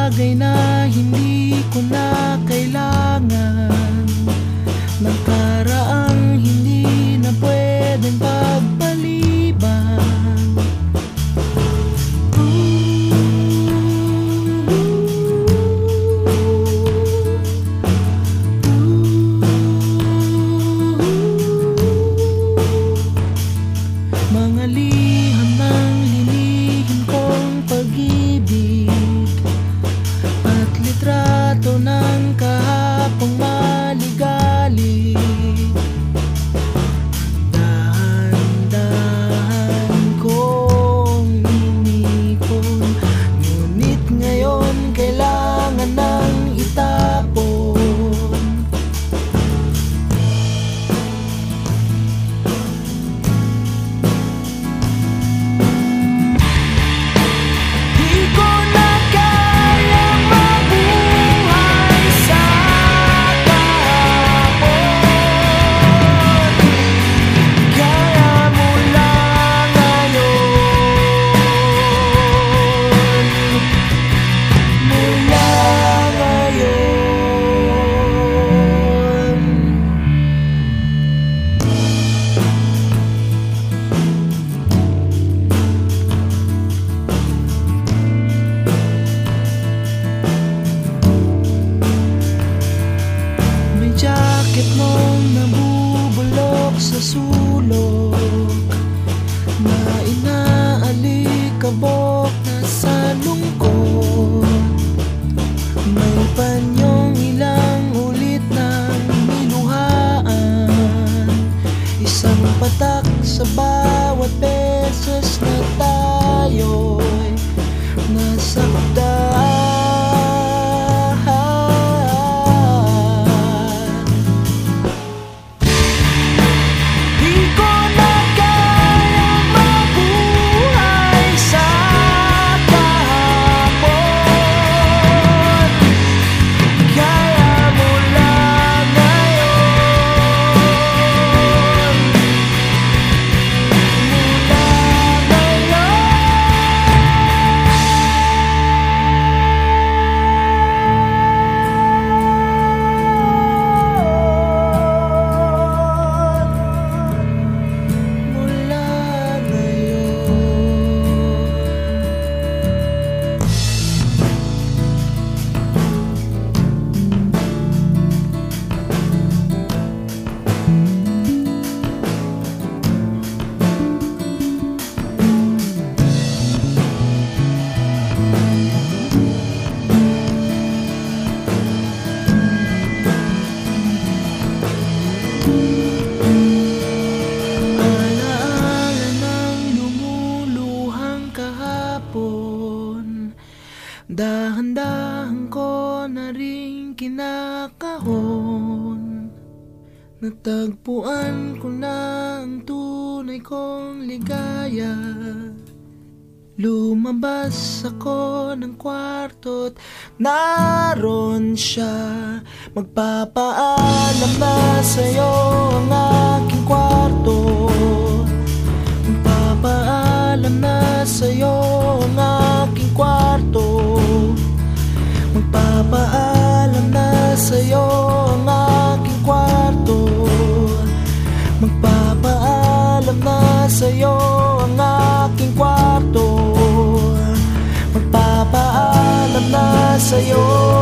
bagay na hindi ko na kailangan mong nabubulok sa sulok? Na inaalikabok na sa lungkot. May panyong ilang ulit ng niluhaan. Isang patak sa bawat beses na tayo'y nasaktan kinakahon Natagpuan ko na ang tunay kong ligaya. Lumabas ako ng kwarto't naroon siya. Magpapaalam na sa'yo ang aking kwarto sa'yo